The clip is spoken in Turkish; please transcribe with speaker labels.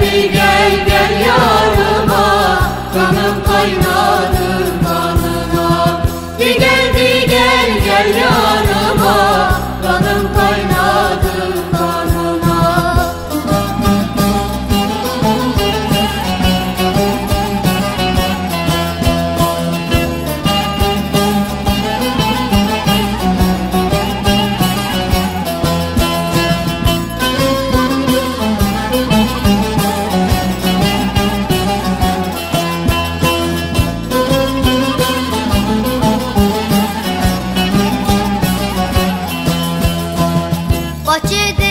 Speaker 1: Rabbi gel gel yarıma Kanım kaynar. ah to